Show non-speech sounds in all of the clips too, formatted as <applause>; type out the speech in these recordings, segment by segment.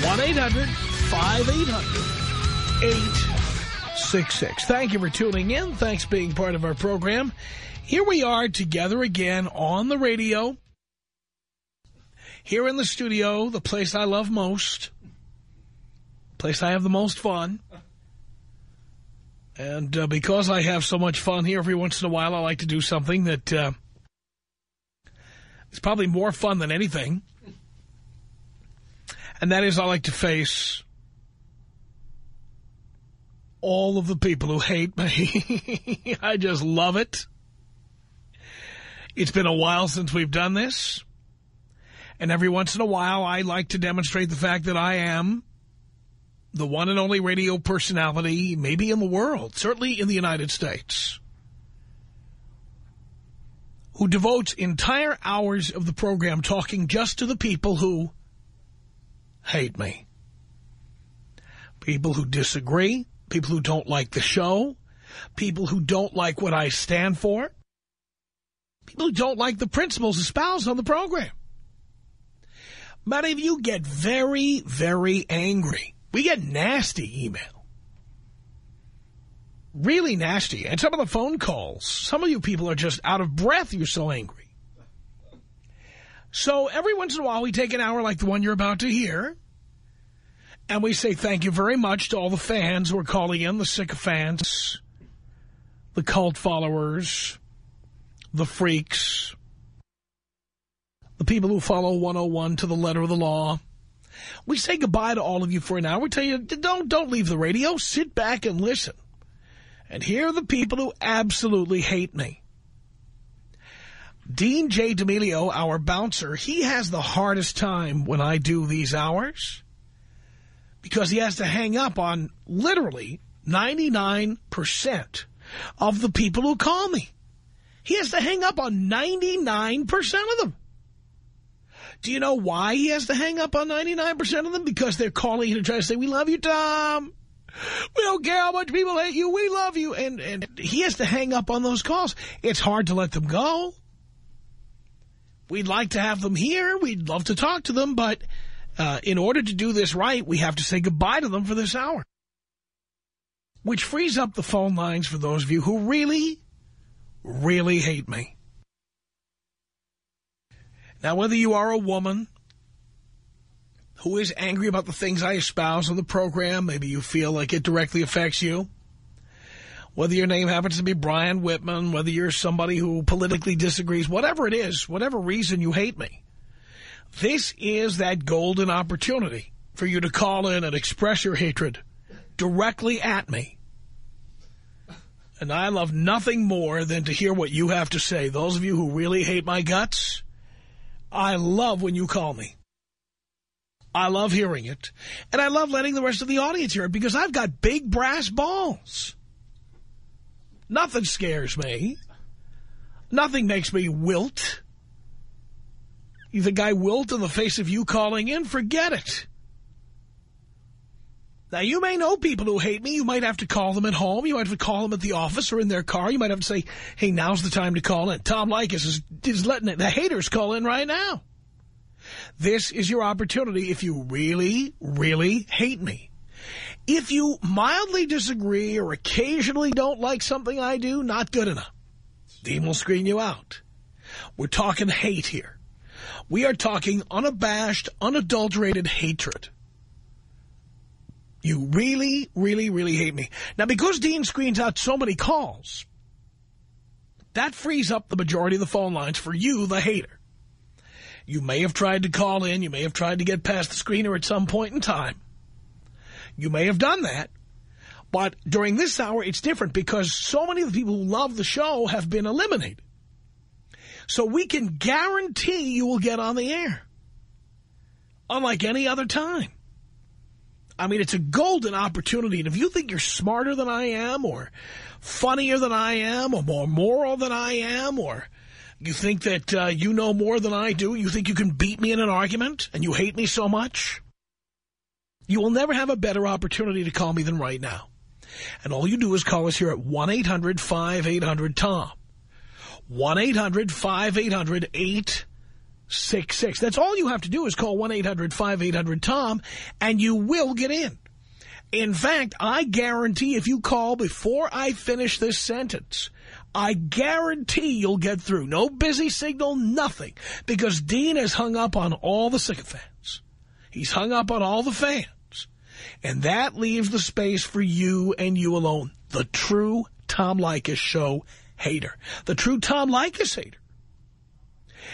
1-800-5800-866. Thank you for tuning in. Thanks being part of our program. Here we are together again on the radio. Here in the studio, the place I love most. Place I have the most fun. And uh, because I have so much fun here every once in a while, I like to do something that uh, is probably more fun than anything. And that is I like to face all of the people who hate me. <laughs> I just love it. It's been a while since we've done this. And every once in a while, I like to demonstrate the fact that I am the one and only radio personality, maybe in the world, certainly in the United States, who devotes entire hours of the program talking just to the people who hate me. People who disagree, people who don't like the show, people who don't like what I stand for, people who don't like the principles espoused on the program. Many of you get very, very angry. We get nasty email. Really nasty. And some of the phone calls, some of you people are just out of breath. You're so angry. So every once in a while, we take an hour like the one you're about to hear. And we say thank you very much to all the fans who are calling in, the sycophants, the cult followers, the freaks, the people who follow 101 to the letter of the law. We say goodbye to all of you for an hour. We tell you, don't, don't leave the radio. Sit back and listen. And here are the people who absolutely hate me. Dean J. D'Amelio, our bouncer, he has the hardest time when I do these hours because he has to hang up on literally 99% of the people who call me. He has to hang up on 99% of them. Do you know why he has to hang up on 99% of them? Because they're calling him to try to say, we love you, Tom. We don't care how much people hate you. We love you. And, and he has to hang up on those calls. It's hard to let them go. We'd like to have them here. We'd love to talk to them. But uh, in order to do this right, we have to say goodbye to them for this hour. Which frees up the phone lines for those of you who really, really hate me. Now, whether you are a woman who is angry about the things I espouse on the program, maybe you feel like it directly affects you, whether your name happens to be Brian Whitman, whether you're somebody who politically disagrees, whatever it is, whatever reason you hate me, this is that golden opportunity for you to call in and express your hatred directly at me. And I love nothing more than to hear what you have to say. Those of you who really hate my guts, I love when you call me. I love hearing it. And I love letting the rest of the audience hear it because I've got big brass balls. Nothing scares me. Nothing makes me wilt. You think I wilt in the face of you calling in? Forget it. Now, you may know people who hate me. You might have to call them at home. You might have to call them at the office or in their car. You might have to say, hey, now's the time to call in. Tom Leykis is, is letting it, the haters call in right now. This is your opportunity if you really, really hate me. If you mildly disagree or occasionally don't like something I do, not good enough. Dean will screen you out. We're talking hate here. We are talking unabashed, unadulterated hatred. You really, really, really hate me. Now, because Dean screens out so many calls, that frees up the majority of the phone lines for you, the hater. You may have tried to call in. You may have tried to get past the screener at some point in time. You may have done that. But during this hour, it's different because so many of the people who love the show have been eliminated. So we can guarantee you will get on the air. Unlike any other time. I mean, it's a golden opportunity. And if you think you're smarter than I am or funnier than I am or more moral than I am or you think that uh, you know more than I do, you think you can beat me in an argument and you hate me so much, you will never have a better opportunity to call me than right now. And all you do is call us here at 1-800-5800-TOM. 1-800-5800-866. That's all you have to do is call 1-800-5800-TOM and you will get in. In fact, I guarantee if you call before I finish this sentence, I guarantee you'll get through. No busy signal, nothing. Because Dean has hung up on all the sycophants. He's hung up on all the fans. And that leaves the space for you and you alone. The true Tom Leykis show hater. The true Tom Leykis hater.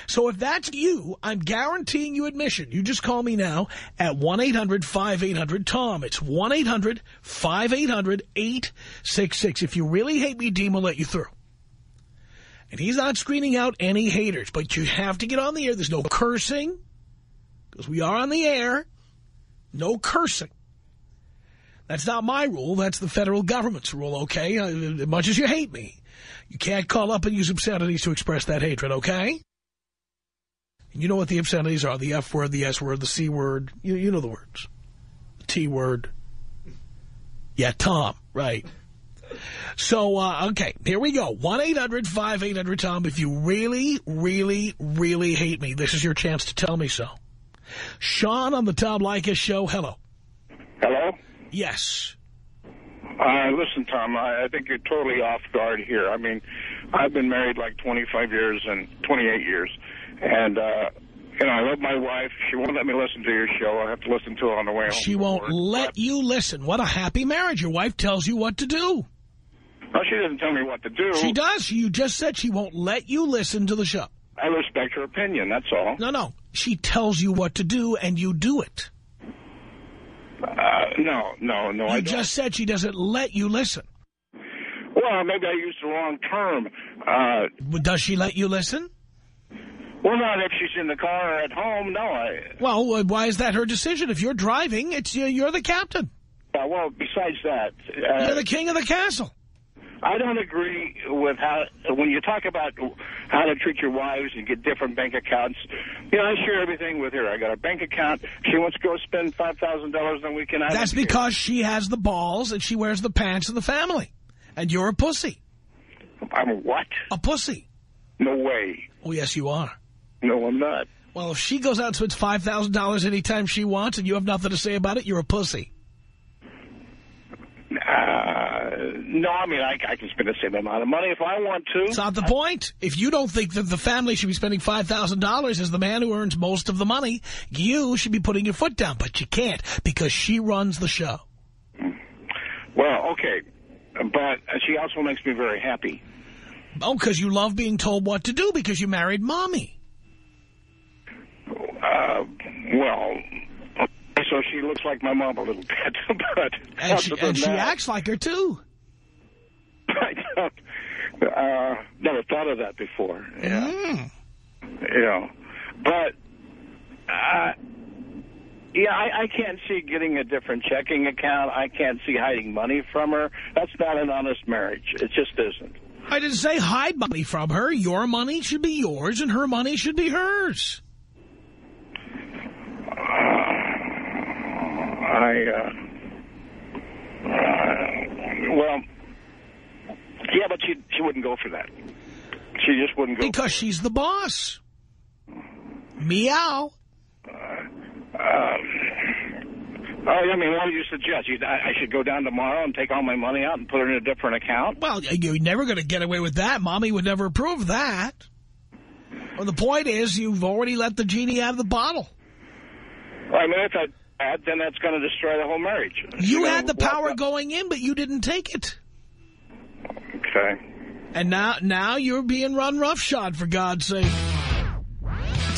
So if that's you, I'm guaranteeing you admission. You just call me now at 1-800-5800-TOM. It's 1-800-5800-866. If you really hate me, Dean will let you through. And he's not screening out any haters, but you have to get on the air. There's no cursing, because we are on the air. No cursing. That's not my rule. That's the federal government's rule, okay? Uh, as much as you hate me, you can't call up and use obscenities to express that hatred, okay? And you know what the obscenities are, the F word, the S word, the C word. You, you know the words. The T word. Yeah, Tom, right. So, uh, okay, here we go. 1-800-5800-TOM. If you really, really, really hate me, this is your chance to tell me so. Sean on the Tom Leykis show. Hello. Hello? Yes. Uh, listen, Tom, I, I think you're totally off guard here. I mean, I've been married like 25 years and 28 years. And, uh, you know, I love my wife. She won't let me listen to your show. I have to listen to it on the way home. She won't let but, you listen. What a happy marriage. Your wife tells you what to do. No, she doesn't tell me what to do. She does. You just said she won't let you listen to the show. I respect her opinion, that's all. No, no. She tells you what to do, and you do it. Uh, no, no, no, you I just said she doesn't let you listen. Well, maybe I used the wrong term. Uh, Does she let you listen? Well, not if she's in the car or at home, no. I, well, why is that her decision? If you're driving, it's you're the captain. Uh, well, besides that... Uh, you're the king of the castle. I don't agree with how, when you talk about how to treat your wives and get different bank accounts, you know, I share everything with her. I got a bank account. She wants to go spend $5,000 on a weekend. That's because she has the balls and she wears the pants of the family. And you're a pussy. I'm a what? A pussy. No way. Oh, yes, you are. No, I'm not. Well, if she goes out and spends $5,000 anytime she wants and you have nothing to say about it, you're a pussy. Uh, no, I mean, I, I, can spend the same amount of money if I want to. It's not the point. If you don't think that the family should be spending $5,000 as the man who earns most of the money, you should be putting your foot down. But you can't because she runs the show. Well, okay. But she also makes me very happy. Oh, because you love being told what to do because you married mommy. Uh, well, so she looks like my mom a little <laughs> bit. <laughs> but and she, and she acts like her, too. <laughs> I don't, uh, never thought of that before. Yeah. Mm. You know, but, uh, yeah, I, I can't see getting a different checking account. I can't see hiding money from her. That's not an honest marriage. It just isn't. I didn't say hide money from her. Your money should be yours, and her money should be hers. I, uh, uh, well, yeah, but she she wouldn't go for that. She just wouldn't go. Because she's the boss. Meow. Uh, uh, Oh, I mean, what do you suggest? You, I, I should go down tomorrow and take all my money out and put it in a different account? Well, you're never going to get away with that. Mommy would never approve that. Well, the point is you've already let the genie out of the bottle. Well, I mean, I bad, then that's going to destroy the whole marriage. You know, had the power what- going in, but you didn't take it. Okay. And now, now you're being run roughshod, for God's sake.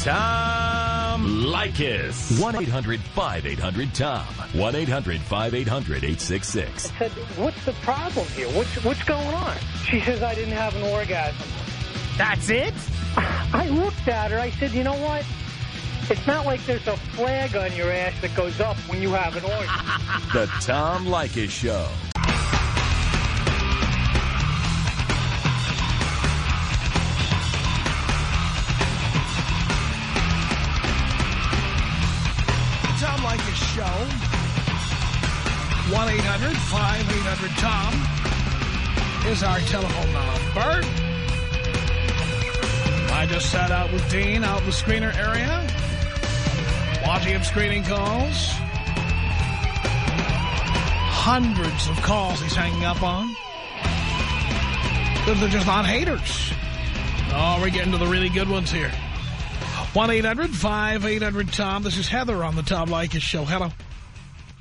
Tom Leykis. 1-800-5800-TOM. 1-800-5800-866. said, what's the problem here? What's, what's going on? She says, I didn't have an orgasm. That's it? I looked at her. I said, you know what? It's not like there's a flag on your ass that goes up when you have an orgasm. <laughs> The Tom Leykis Show. The Tom Leykis Show. 1-800-5800-TOM is our telephone number. I just sat out with Dean out in the screener area, watching him screening calls. Hundreds of calls he's hanging up on. They're just not haters. Oh, we're getting to the really good ones here. 1-800-5800-TOM. This is Heather on the Tom Leykis Show. Hello.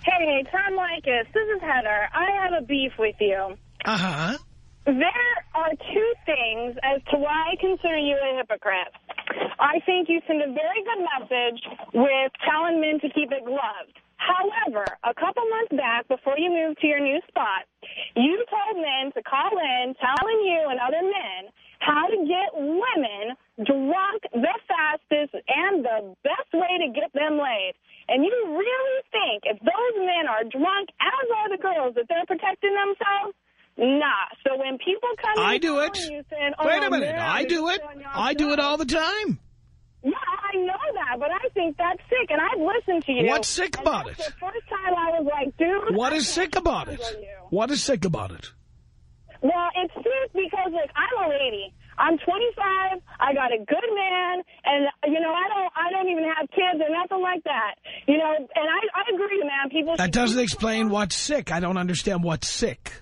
Hey, Tom Leykis, this is Heather. I have a beef with you. Uh-huh. There are two things as to why I consider you a hypocrite. I think you send a very good message with telling men to keep it gloved. However, a couple months back, before you moved to your new spot, you told men to call in telling you and other men how to get women drunk the fastest and the best way to get them laid. And you really think if those men are drunk, as are the girls, that they're protecting themselves? Nah. So when people come I do it. you saying, oh, Wait a minute. man, I do it. this is on your I do it all the time. Yeah, I know that, but I think that's sick, and I've listened to you. What's sick about it? The first time I was like, dude. What is sick about it? What is sick about it? Well, it's sick because, like, I'm a lady. I'm 25. I got a good man, and you know, I don't, I don't even have kids or nothing like that. You know, and I, I agree, man. People That doesn't explain what's sick. I don't understand what's sick.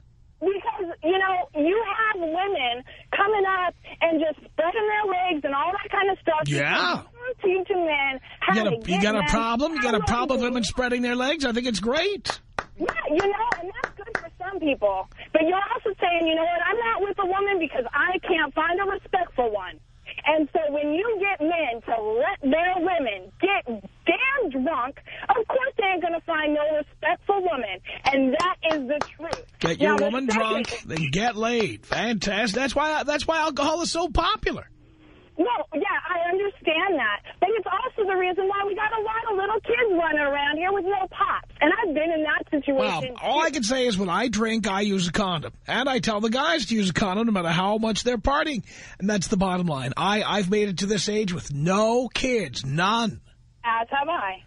You know you have women coming up and just spreading their legs and all that kind of stuff. Yeah. Teach men how You got to a, get you got a problem? You got a problem with women spreading their legs? I think it's great. Yeah, you know, and that's good for some people. But you're also saying, you know what, I'm not with a woman because I can't find a respectful one. And so when you get men to let their women get drunk, of course they ain't going to find no respectful woman. And that is the truth. Get your Now, woman drunk, then get laid. Fantastic. That's why that's why alcohol is so popular. No, yeah, I understand that. But it's also the reason why we got a lot of little kids running around here with no pops. And I've been in that situation. Well, all I can say is when I drink, I use a condom. And I tell the guys to use a condom no matter how much they're partying. And that's the bottom line. I, I've made it to this age with no kids. None. As have I.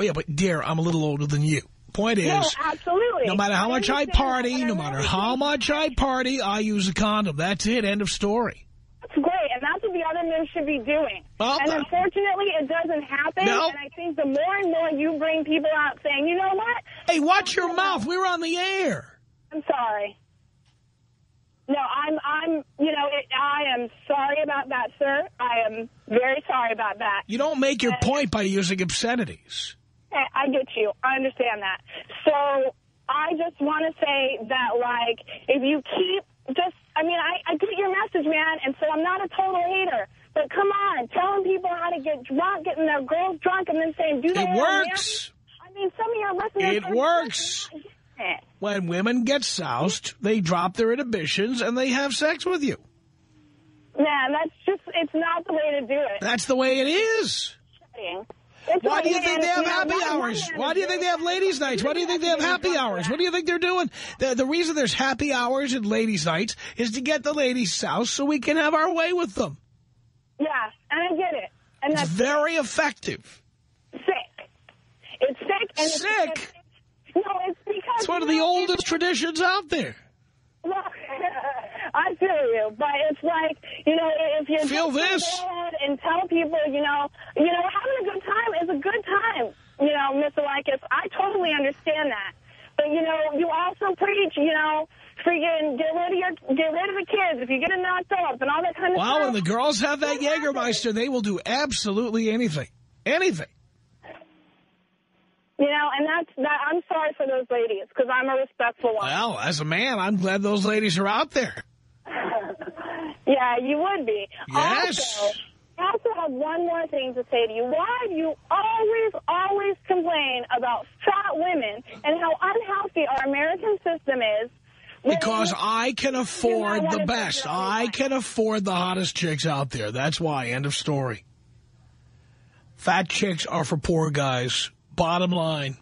Yeah, but dear, I'm a little older than you. Point is, No, absolutely. no matter how much I party, no matter how much I party, I use a condom. That's it. End of story. That's great, and that's what the other men should be doing. Well, and uh, unfortunately, it doesn't happen. No. And I think the more and more you bring people out saying, you know what? Hey, watch your mouth. We're on the air. I'm sorry. No, I'm, I'm, you know, it, I am sorry about that, sir. I am very sorry about that. You don't make your point by using obscenities. I get you. I understand that. So I just want to say that, like, if you keep just, I mean, I, I get your message, man, and so I'm not a total hater. But come on, telling people how to get drunk, getting their girls drunk, and then saying, do they It works. I mean, some of your listeners... It works. just not getting it. When women get soused, they drop their inhibitions and they have sex with you. Man, that's just, it's not the way to do it. That's the way it is. Why do you think they have happy hours? Why do you think they have ladies' nights? Why do you think they have happy hours? What do you think they're doing? The, the reason there's happy hours and ladies' nights is to get the ladies soused so we can have our way with them. Yeah, and I get it. And It's that's very effective. sick. It's sick. And Sick? it's- no, it's. It's one of the oldest traditions out there. Well, <laughs> I feel you, but it's like, you know, if you're Feel this. and tell people, you know, you know, having a good time is a good time, you know, Mr. Leykis. I totally understand that. But, you know, you also preach, you know, freaking get rid of your, get rid of the kids if you get it knocked up and all that kind of Wow, stuff. when the girls have that Jägermeister, they will do absolutely anything. Anything. You know, and that's that. I'm sorry for those ladies because I'm a respectful one. Well, as a man, I'm glad those ladies are out there. <laughs> yeah, you would be. Yes. Also, I also have one more thing to say to you. Why do you always, always complain about fat women and how unhealthy our American system is? Because I can afford the best. I can afford the hottest chicks out there. That's why. End of story. Fat chicks are for poor guys. Bottom line.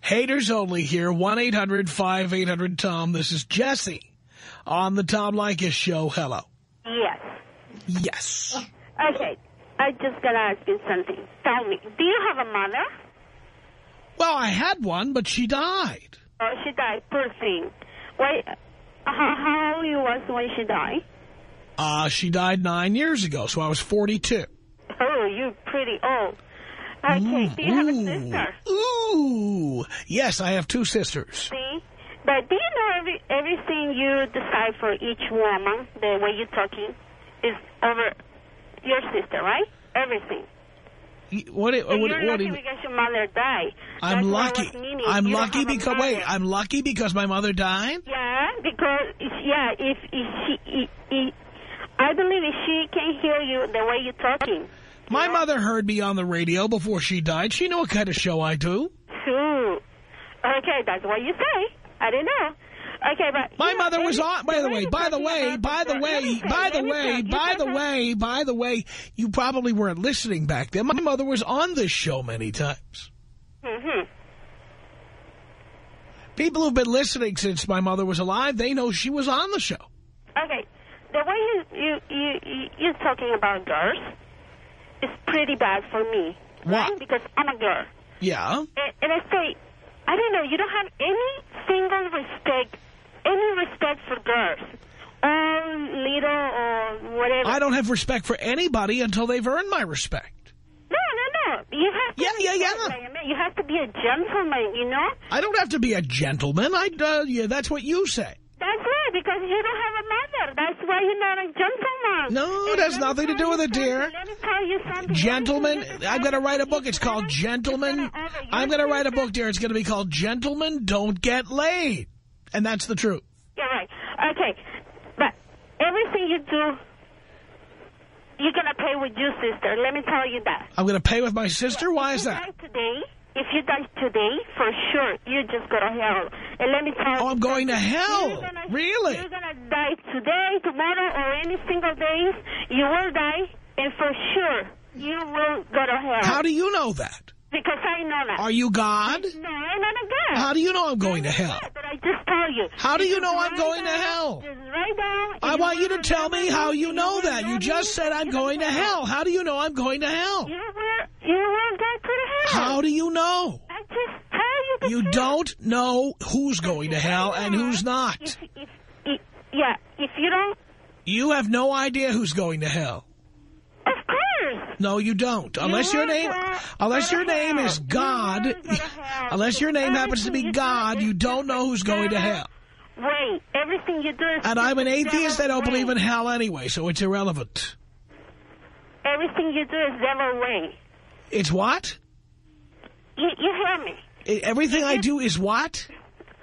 Haters only here. 1-800-5800-TOM. This is Jesse on the Tom Leykis Show. Hello. Yes. Yes. Okay. I just gotta ask you something. Tell me, do you have a mother? Well, I had one, but she died. Oh, she died. Poor thing. Wait, how, how old you was when she died? Uh, she died nine years ago, so I was 42. Oh, you're pretty old. Okay. Mm, do you have a sister? Ooh. Yes, I have two sisters. See? But do you know every, everything you decide for each woman, the way you're talking, is over your sister, right? Everything. What, So what, you're what, lucky do you- because your mother died. I'm That's lucky. I'm You lucky because, wait. I'm lucky because my mother died? Yeah, because yeah, if, if she, if, if, I believe if she can hear you the way you're talking. My Yeah. mother heard me on the radio before she died. She knew what kind of show I do. True. Okay, that's what you say. I didn't know. Okay, but My know, mother was on, by the way, by the way, by the way, let me say, by the way, by the way, by the way, you probably weren't listening back then. My mother was on this show many times. Mhm. People who've been listening since my mother was alive, they know she was on the show. Okay, the way you you you you- you're talking about girls is pretty bad for me. Why? Right? Because I'm a girl. Yeah. And, and I say, I don't know, you don't have any single respect, any respect for girls. Or little or whatever. I don't have respect for anybody until they've earned my respect. No, no, no. You have to Yeah, be yeah, yeah. a. You have to be a gentleman, you know? I don't have to be a gentleman. I, uh, yeah, that's what you say. That's because you don't have a mother. That's why you're not a gentleman. No, And it has nothing to do with it, dear. Let me tell you something. Gentlemen, I'm going to write a book. It's called Gentlemen. gonna honor your I'm going to write a book, dear. It's going to be called Gentlemen Don't Get Laid. And that's the truth. You're right. Okay, but everything you do, you're going to pay with your sister. Let me tell you that. I'm going to pay with my sister? Why is that? today, if you die today, for sure, you just go to hell. And let me tell you. Oh, I'm going to hell. You're gonna- Really? You're going to die today, tomorrow, or any single day. You will die, and for sure, you will go to hell. How do you know that? Because I know that. Are you God? No, I'm not a God. How do you know I'm going to hell? But I just tell you. How do you know I'm going to hell? Right now. I want you to tell me how you know that. You just said I'm going to hell. How do you know I'm going to hell? You will, you will go to hell. How do you know? I just tell you You don't know who's going to hell and who's not. If, if, if, yeah, if you don't, You have no idea who's going to hell. No, you don't. Unless your name, unless your name is God, will go to hell. unless your name happens to be Everything you do God, you don't know who's going to hell. Wait, Everything you do is And I'm an atheist. I don't believe in hell anyway, so it's irrelevant. Everything you do is devil way. It's what? You, you hear me? Everything I do is what?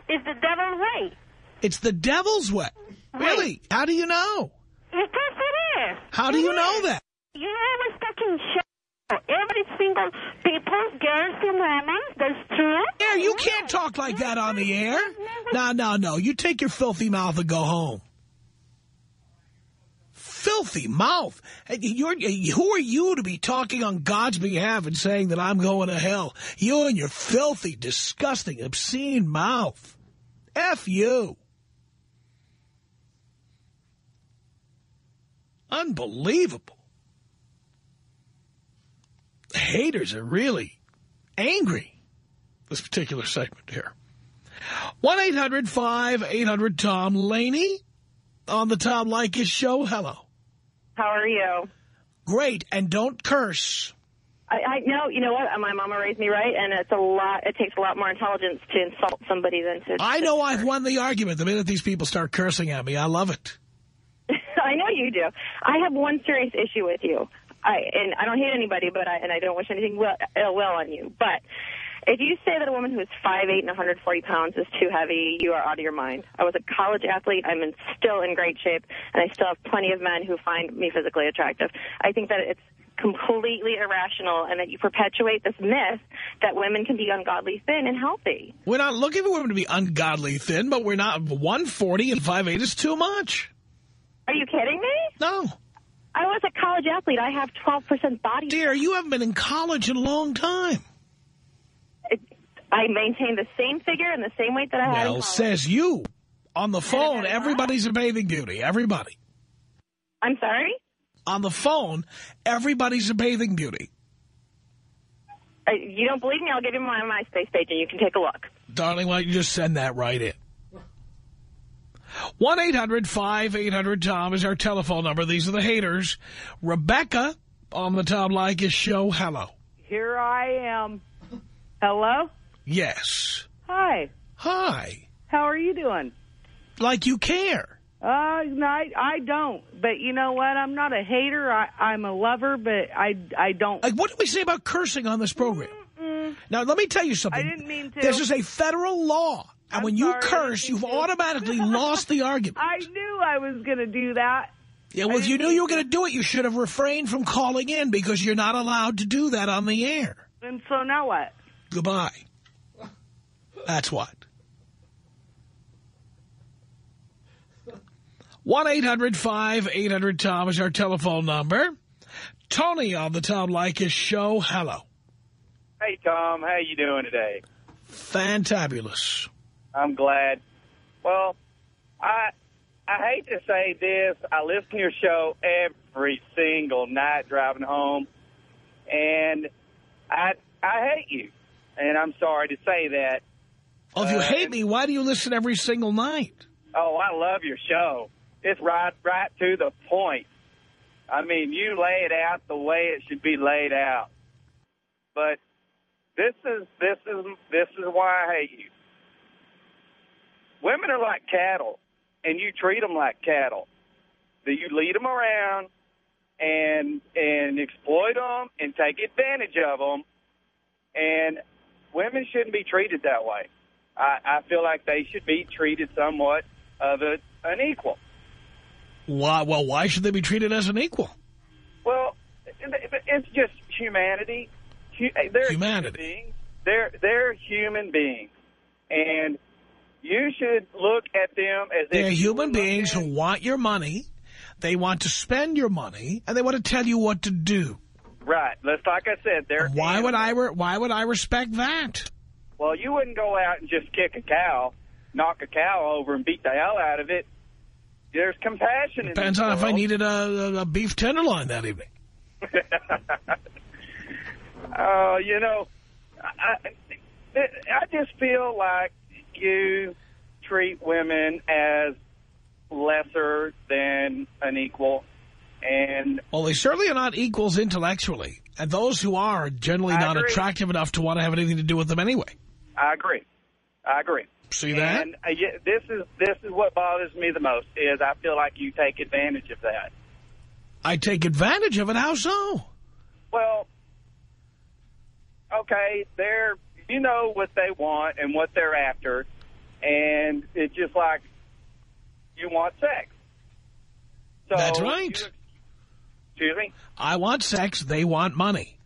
It's the devil way. It's the devil's way. Really? How do you know? Because it is. How do you know that? You always talking shit. Every single people, girls and women, that's true. Air, you can't talk like that on the air. No, no, no. You take your filthy mouth and go home. Filthy mouth. You're, who are you to be talking on God's behalf and saying that I'm going to hell? You and your filthy, disgusting, obscene mouth. F you. Unbelievable. The haters are really angry this particular segment here. 1-800-5800-TOM. Laney on the Tom Leykis show. Hello. How are you? Great. And don't curse. I, I know, you know what? My mama raised me right, and it's a lot. It takes a lot more intelligence to insult somebody than to. I know I've won the argument the minute these people start cursing at me. I love it. <laughs> I know you do. I have one serious issue with you. I and I don't hate anybody, but I and I don't wish anything will, ill will on you. But If you say that a woman who is 5'8 and 140 pounds is too heavy, you are out of your mind. I was a college athlete. I'm in, still in great shape, and I still have plenty of men who find me physically attractive. I think that it's completely irrational and that you perpetuate this myth that women can be ungodly thin and healthy. We're not looking for women to be ungodly thin, but we're not 140 and 5'8 is too much. Are you kidding me? No. I was a college athlete. I have 12% body Dear, you haven't been in college in a long time. I maintain the same figure and the same weight that I had in Well, says you. On the phone, everybody's a bathing beauty. Everybody. I'm sorry? On the phone, everybody's a bathing beauty. Uh, you don't believe me? I'll give you my MySpace page and you can take a look. Darling, why don't you just send that right in? 1-800-5800-TOM is our telephone number. These are the haters. Rebecca on the Tom Leykis show. Hello. Here I am. Hello? Yes. Hi. Hi. How are you doing? Like you care. Uh, no, I, I don't. But you know what? I'm not a hater. I, I'm a lover, but I, I don't. Like, what do we say about cursing on this program? Now, let me tell you something. I didn't mean to. This is a federal law. And I'm when you curse, you've automatically lost the argument. <laughs> I knew I was going to do that. Yeah, well, I if you knew you were going to do it, you should have refrained from calling in because you're not allowed to do that on the air. And so now what? Goodbye. That's what. 1-800-5800-TOM is our telephone number. Tony on the Tom Leykis show. Hello. Hey, Tom. How you doing today? Fantabulous. I'm glad. Well, I I hate to say this. I listen to your show every single night driving home, and I I hate you, and I'm sorry to say that. Oh, if you Uh, hate me, why do you listen every single night? Oh, I love your show. It's right right to the point. I mean, you lay it out the way it should be laid out. But this is this is this is why I hate you. Women are like cattle, and you treat them like cattle. That you lead them around and and exploit them and take advantage of them. And women shouldn't be treated that way. I, I feel like they should be treated somewhat of a, an equal. Why? Well, why should they be treated as an equal? Well, it's just humanity. They're Humanity. Human beings. They're they're human beings, and you should look at them as They're human beings who want your money, they want to spend your money, and they want to tell you what to do. Right. Let's like I said, they're Why would I? Re why would I respect that? Well, you wouldn't go out and just kick a cow, knock a cow over, and beat the hell out of it. There's compassion. Depends in on this if I needed a, a, a beef tenderloin that evening. <laughs> uh, you know, I, I just feel like you treat women as lesser than an equal, and Well, they certainly are not equals intellectually, and those who are are generally I not agree. attractive enough to want to have anything to do with them anyway. I agree. I agree. See that? And uh, yeah, this is this is what bothers me the most is I feel like you take advantage of that. I take advantage of it. How so? Well, okay, they're you know what they want and what they're after, and it's just like you want sex. So That's right. excuse me. I want sex. They want money.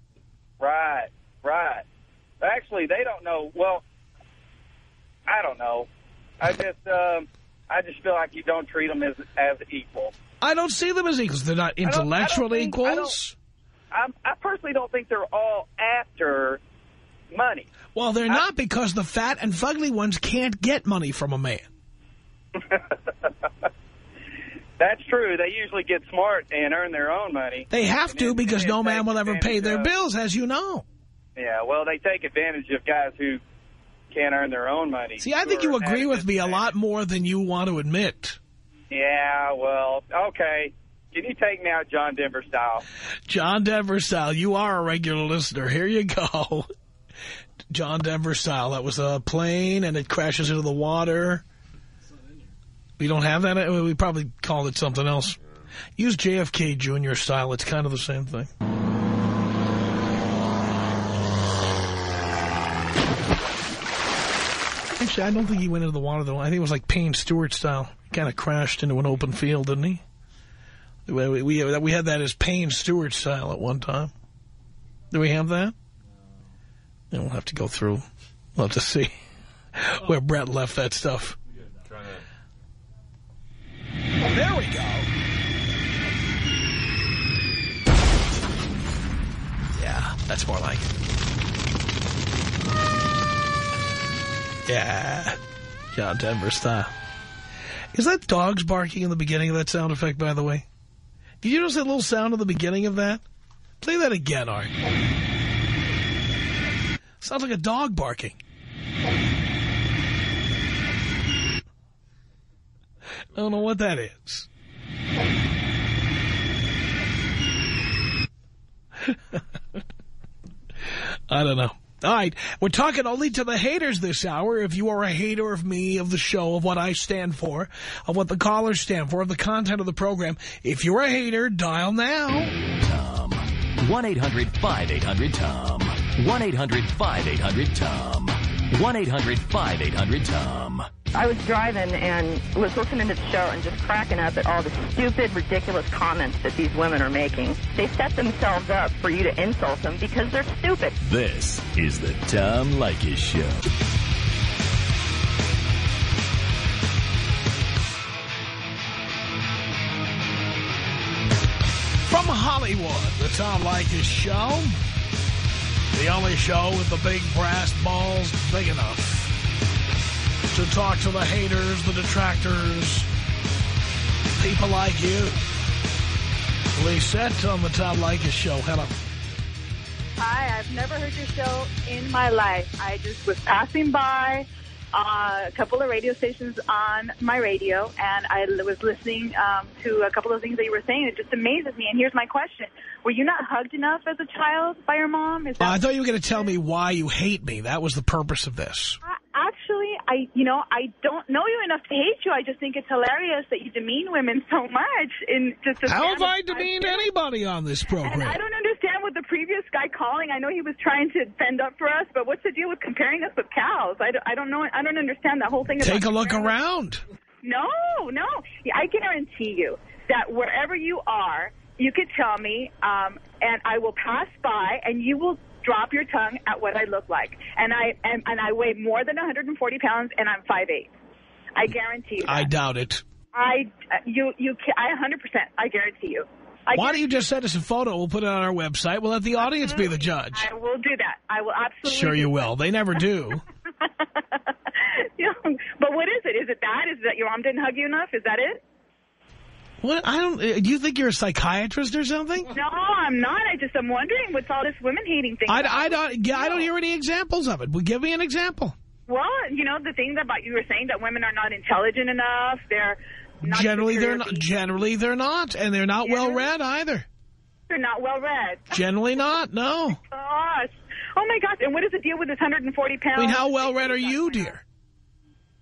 Right, right. Actually, they don't know. Well, I don't know. I just, um, I just feel like you don't treat them as as equal. I don't see them as equals. They're not don't- I don't intellectual think- I equals. I, I personally don't think they're all after money. Well, they're not because the fat and fugly ones can't get money from a man. <laughs> That's true. They usually get smart and earn their own money. They have to because no man will ever pay their of- bills, as you know. Yeah, well, they take advantage of guys who can't earn their own money. See, I think you agree with me a lot more than you want to admit. Yeah, well, okay. Can you take me out John Denver style? John Denver style, you are a regular listener. Here you go. <laughs> John Denver style. That was a plane and it crashes into the water. We don't have that? We probably called it something else. Use JFK Jr. style. It's kind of the same thing. Actually, I don't think he went into the water, though. I think it was like Payne Stewart style. Kind of crashed into an open field, didn't he? We, we, we had that as Payne Stewart style at one time. Do we have that? And we'll have to go through. We'll have to see <laughs> where Brett left that stuff. There we go. Yeah, that's more like it. Yeah. John Denver style. Is that dogs barking in the beginning of that sound effect, by the way? Did you notice that little sound at the beginning of that? Play that again, Art. Sounds like a dog barking. I don't know what that is. <laughs> I don't know. All right, we're talking only to the haters this hour. If you are a hater of me, of the show, of what I stand for, of what the callers stand for, of the content of the program, if you're a hater, dial now. Tom. 1-800-5800-TOM. 1-800-5800-TOM. 1-800-5800-TOM. I was driving and was listening to the show and just cracking up at all the stupid, ridiculous comments that these women are making. They set themselves up for you to insult them because they're stupid. This is the Tom Leykis Show. From Hollywood, the Tom Leykis Show. The only show with the big brass balls big enough to talk to the haters, the detractors, people like you. Lisette on the Tom Leykis Show. Hello. Hi, I've never heard your show in my life. I just was passing by uh, a couple of radio stations on my radio, and I was listening um, to a couple of things that you were saying. It just amazes me. And here's my question. Were you not hugged enough as a child by your mom? Is Uh, I thought you were going to tell me why you hate me. That was the purpose of this. Actually, I, you know, I don't know you enough to hate you. I just think it's hilarious that you demean women so much. In just a How have I span of five demeaned anybody on this And program? I don't understand previous guy calling. I know he was trying to fend up for us, but what's the deal with comparing us with cows? I don't, I don't know. I don't understand that whole thing. Take a look around. No, no. Yeah, I guarantee you that wherever you are, you could tell me, um, and I will pass by, and you will drop your tongue at what I look like. And I and, and I weigh more than 140 pounds, and I'm 5'8". I guarantee you. I doubt it. I you you I 100 percent. I guarantee you. I Why don't you just send us a photo? We'll put it on our website. We'll let the audience be the judge. I will do that. I will absolutely. Sure you will. They never do. <laughs> Know, but what is it? Is it that? Is it that your mom didn't hug you enough? Is that it? What? I don't. uh, Do you think you're a psychiatrist or something? No, I'm not. I just am wondering what's all this women hating thing. I. I don't. yeah, I don't hear any examples of it. Well, give me an example. Well, you know the thing about you were saying that women are not intelligent enough. They're not generally, they're not. Generally, they're not, and they're not well read either. They're not well read. Generally, not. No. <laughs> Gosh. Oh my gosh. And what is the deal with this 140 pounds? I mean, how well read are you, dear?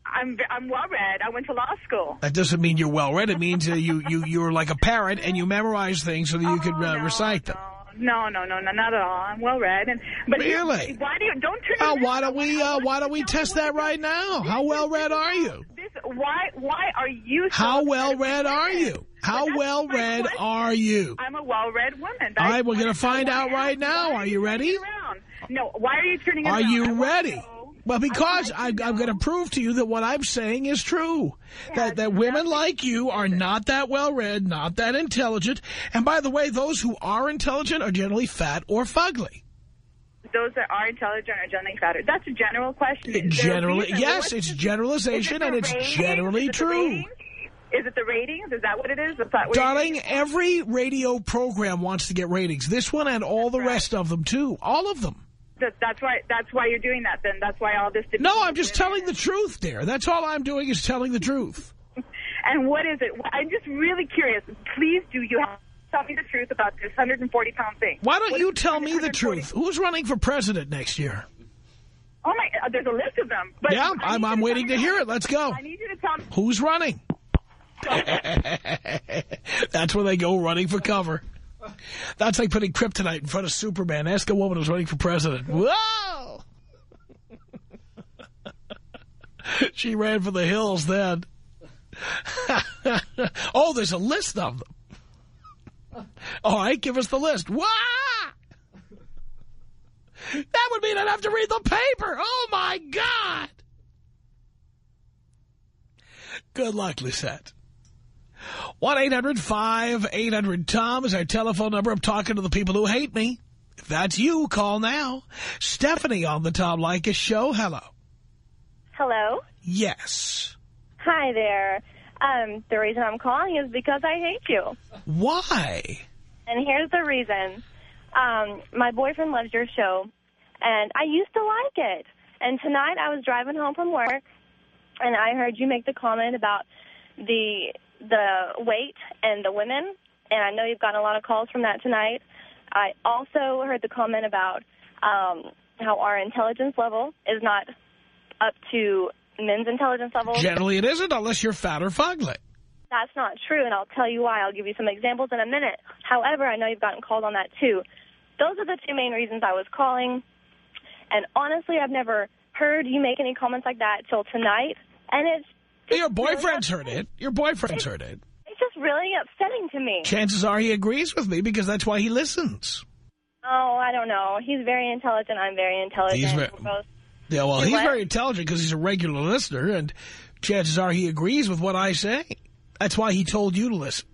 I'm I'm well read. I went to law school. That doesn't mean you're well read. It means uh, you you you're like a parrot and you memorize things so that you could uh, recite them. No, no, no, no, no, not at all. I'm well read. And but Really? why do you don't turn? Uh, why don't we uh, Why don't we test that right now? How well read are you? This, why why are you? So How well read are you? How well read are you? I'm a well read woman. All right, we're going to find out right now. Are you ready? No, why are you turning? Are around? You ready? Well, because I, I'm going to prove to you that what I'm saying is true. That that women like you are not that well read, not that intelligent. And by the way, those who are intelligent are generally fat or fugly. Those that are intelligent are generally fatter. That's a general question. A Generally, yes, it's generalization it and it's ratings? generally it true. ratings? Is it the ratings? Is that what it is? The pla- what you're Darling, every radio program wants to get ratings. This one and all the rest of them, too. All of them. That, that's why. That's why you're doing that. Then that's why all this. No, I'm just telling the truth, dear. That's all I'm doing is telling the truth. <laughs> And what is it? I'm just really curious. Please, do you have tell me the truth about this 140 pound thing? Why don't you tell me the truth? Who's running for president next year? Oh my! Uh, there's a list of them. But yeah, I'm, I'm to waiting to hear it. Let's go. I need you to tell me. Who's running? <laughs> <laughs> That's when they go running for cover. That's like putting kryptonite in front of Superman. Ask a woman who's running for president. Whoa! <laughs> she ran for the hills then. <laughs> oh, there's a list of them. Oh, all right, give us the list. Wah! That would mean I'd have to read the paper. Oh, my God. Good luck, Lisette. 1-800-5800-TOM is our telephone number. I'm talking to the people who hate me. If that's you, call now. Stephanie on the Tom Leykis show. Hello. Hello. Yes. Hi there. Um, the reason I'm calling is because I hate you. Why? And here's the reason. Um, my boyfriend loves your show, and I used to like it. And tonight I was driving home from work, and I heard you make the comment about the the weight and the women, and I know you've gotten a lot of calls from that tonight. I also heard the comment about um, how our intelligence level is not up to men's intelligence level. Generally, it isn't unless you're fat or fugly. That's not true, and I'll tell you why. I'll give you some examples in a minute. However, I know you've gotten called on that, too. Those are the two main reasons I was calling. And honestly, I've never heard you make any comments like that till tonight. And it's Your boyfriend's heard it. Your boyfriend's heard it. it's just really upsetting to me. Chances are he agrees with me because that's why he listens. Oh, I don't know. He's very intelligent. I'm very intelligent. He's ve- We're both Yeah, well, he's what? very intelligent because he's a regular listener, and chances are he agrees with what I say. That's why he told you to listen.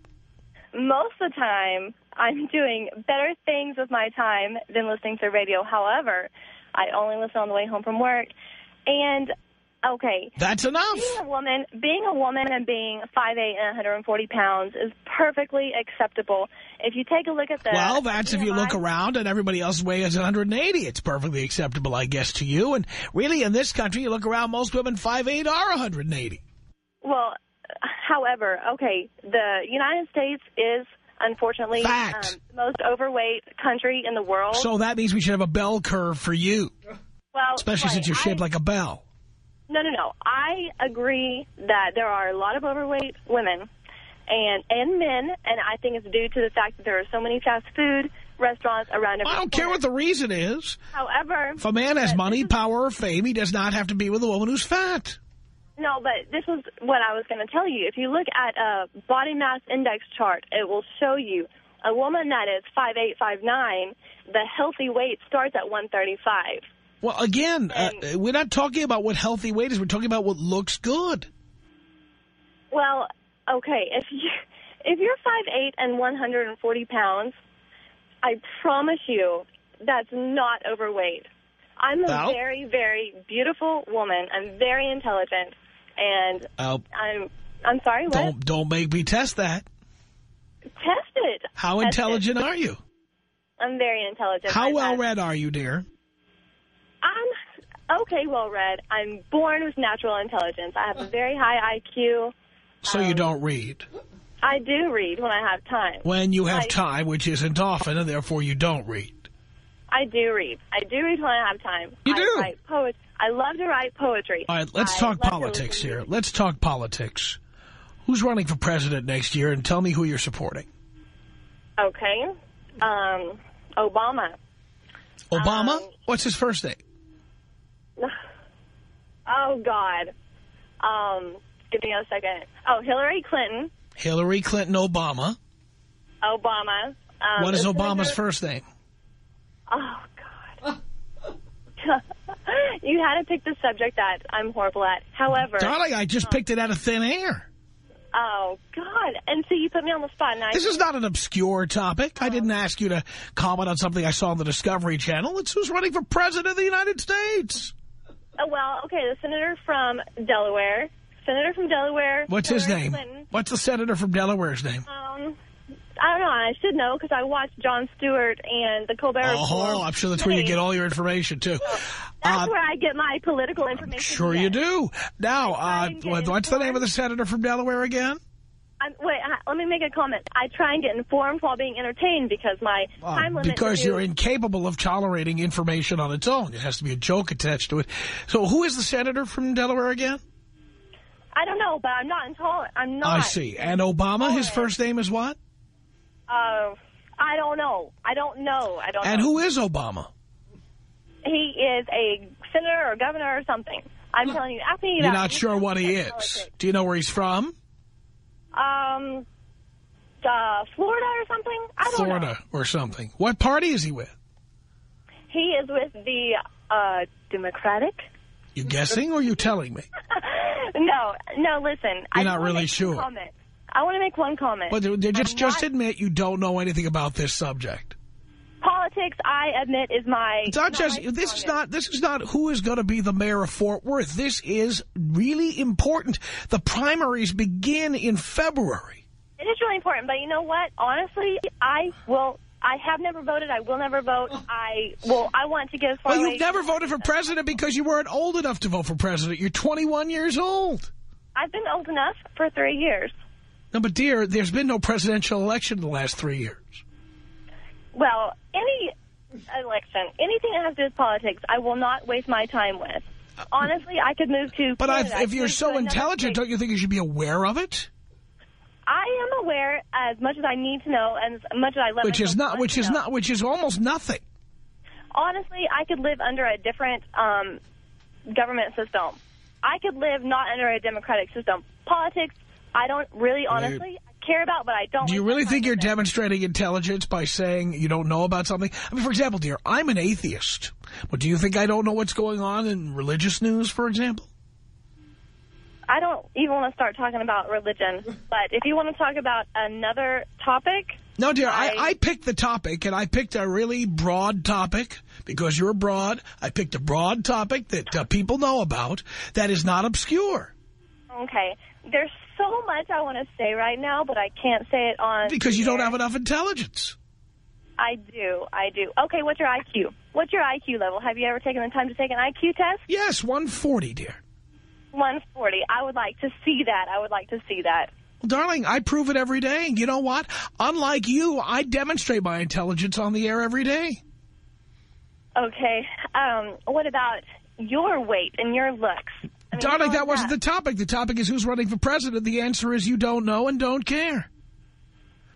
most of the time, I'm doing better things with my time than listening to radio. However, I only listen on the way home from work. And, okay. That's enough. Being a woman, being a woman and being 5'8 and 140 pounds is perfectly acceptable. If you take a look at the... Well, that's if you look around and everybody else weighs 180. It's perfectly acceptable, I guess, to you. And really, in this country, you look around, most women 5'8 are 180. Well, however, okay, the United States is, unfortunately, um, the most overweight country in the world. So that means we should have a bell curve for you, well, especially right, since you're I- shaped like a bell. No, no, no. I agree that there are a lot of overweight women and and men, and I think it's due to the fact that there are so many fast food restaurants around I don't care what the reason is. However, If a man has money, power, or fame, he does not have to be with a woman who's fat. no, but this was what I was going to tell you. If you look at a body mass index chart, it will show you a woman that is five eight, five nine. the healthy weight starts at 135. Well, again, uh, we're not talking about what healthy weight is. We're talking about what looks good. Well, okay, if you if you're five eight and 140 pounds, I promise you that's not overweight. I'm a Well- very, very beautiful woman. I'm very intelligent, and Uh, I'm I'm sorry. What? don't don't make me test that. Test it. How Test intelligent it. are you? I'm very intelligent. How well read are you, dear? I'm okay. Well read. I'm born with natural intelligence. I have a very high IQ. So Um, you don't read. I do read when I have time. When you have I- time, which isn't often, and therefore you don't read. I do read. I do read when I have time. You I do? Write poet. I love to write poetry. All right, let's I talk politics here. Let's talk politics. Who's running for president next year, and tell me who you're supporting. Okay. Um, Obama. Obama? Um, What's his first name? <sighs> Oh, God. Um, give me a second. Oh, Hillary Clinton. Hillary Clinton Obama. Obama. Um, what is Obama's first name? Oh, God. <laughs> you had to pick the subject that I'm horrible at. However. Darling, I just picked it out of thin air. Oh, God. And so you put me on the spot. And I, This is not an obscure topic. I didn't ask you to comment on something I saw on the Discovery Channel. It's who's running for president of the United States. Oh, well, okay, the senator from Delaware. Senator from Delaware. What's his name? Clinton. What's the senator from Delaware's name? Um, I don't know. I should know because I watched Jon Stewart and the Colbert Report. Oh, I'm sure that's where you get all your information, too. That's Uh, where I get my political information. Sure you do. Now, uh, and get what- what's the name of the senator from Delaware again? I'm, wait, let me make a comment. I try and get informed while being entertained because my Uh, time limit. because you're incapable of tolerating information on its own. It has to be a joke attached to it. So who is the senator from Delaware again? I don't know, but I'm not intolerant. I'm not. I see. And Obama, his first name is what? Uh, I don't know. I don't know. I don't And know. who is Obama? He is a senator or governor or something. I'm telling you, ask me You're not sure what he is. Do you know where he's from? Um, uh, Florida or something. I don't know. Florida or something. What party is he with? He is with the uh, Democratic. You guessing or you telling me? <laughs> no, no. Listen, I You're not really sure. Comment. I want to make one comment. But just I'm just not- admit you don't know anything about this subject. Politics. I admit is my. It's not just this is not this is not who is going to be the mayor of Fort Worth. This is really important. The primaries begin in February. It is really important, but you know what? Honestly, I will. I have never voted. I will never vote. I will. I want to get as far Well, you've never voted for president because you weren't old enough to vote for president. You're 21 years old. I've been old enough for three years. No, but dear, there's been no presidential election in the last three years. Well, any election, anything that has to do with politics, I will not waste my time with. Honestly, I could move to. But Canada. I, I if you're so intelligent, state. don't you think you should be aware of it? I am aware as much as I need to know, and as much as I love Which is not, which is know. not, which is almost nothing. Honestly, I could live under a different um, government system. I could live not under a democratic system. Politics, I don't really, honestly, care about, but I don't. Do you really think you're demonstrating intelligence by saying you don't know about something? I mean, for example, dear, I'm an atheist. But do you think I don't know what's going on in religious news, for example? I don't even want to start talking about religion, but if you want to talk about another topic, No, dear, I, I picked the topic, and I picked a really broad topic, because you're broad. I picked a broad topic that uh, people know about that is not obscure, okay. There's so much I want to say right now, but I can't say it on. because you don't have enough intelligence. I do, I do. Okay, what's your IQ? What's your IQ level? Have you ever taken the time to take an IQ test? Yes, 140, dear. 140. I would like to see that. I would like to see that. Well, darling, I prove it every day. And you know what? Unlike you, I demonstrate my intelligence on the air every day. Okay. Um, what about your weight and your looks? I mean, Darling, that wasn't the topic. The topic is who's running for president. The answer is you don't know and don't care.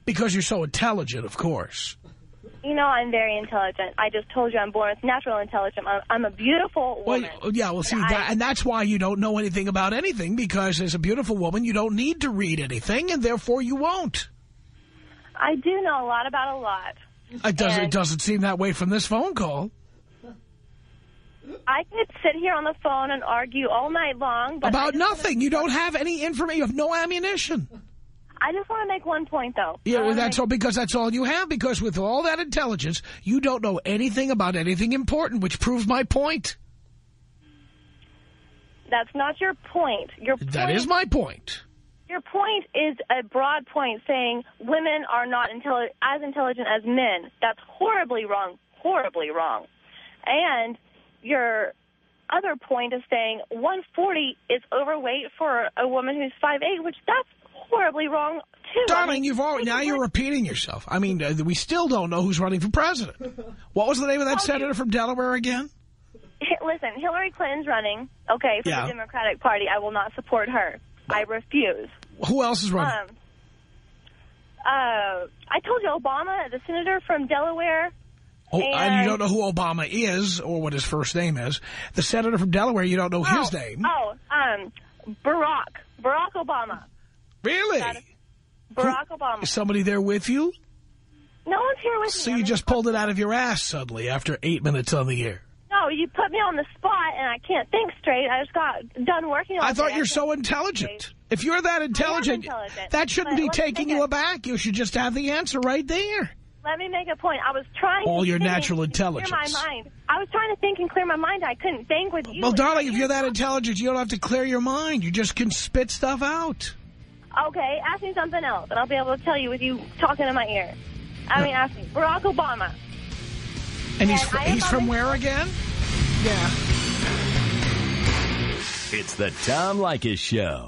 Because you're so intelligent, of course. You know, I'm very intelligent. I just told you I'm born with natural intelligence. I'm, I'm a beautiful Well, woman. yeah, well, see, I- that, and that's why you don't know anything about anything, because as a beautiful woman, you don't need to read anything, and therefore you won't. I do know a lot about a lot. It doesn't, it doesn't seem that way from this phone call. I could sit here on the phone and argue all night long. But About nothing. You don't have any information. You have no ammunition. I just want to make one point, though. Yeah, wanna that's all because that's all you have. Because with all that intelligence, you don't know anything about anything important, which proves my point. That's not your point. Your point, That is my point. Your point is a broad point saying women are not intelli- as intelligent as men. That's horribly wrong. Horribly wrong. And your other point is saying 140 is overweight for a woman who's 5'8", which that's horribly wrong, too. I Darling, mean, you've already, now you're repeating yourself. I mean, uh, we still don't know who's running for president. What was the name of that senator from Delaware again? Listen, Hillary Clinton's running, okay, for Yeah. the Democratic Party. I will not support her. I refuse. Who else is running? Um, uh, I told you Obama, the senator from Delaware. Oh, and you don't know who Obama is or what his first name is. The senator from Delaware, you don't know his oh, name. Oh, um, Barack. Barack Obama. Really? Barack Obama. Is somebody there with you? No one's here with So me. So you just pulled it out of your ass suddenly after eight minutes on the air. No, you put me on the spot, and I can't think straight. I just got done working on I thought you're so intelligent. If you're that intelligent, intelligent, that shouldn't be taking you aback. You should just have the answer right there. Let me make a point. I was trying All to your think natural and clear intelligence. my mind. I was trying to think and clear my mind. I couldn't think with you. Well, darling, if you're that intelligent, you don't have to clear your mind. You just can spit stuff out. Okay, ask me something else, and I'll be able to tell you with you talking in my ear. I mean, ask me. Barack Obama. And he's And fr he's from where again? Yeah. It's the Tom Leykis Show.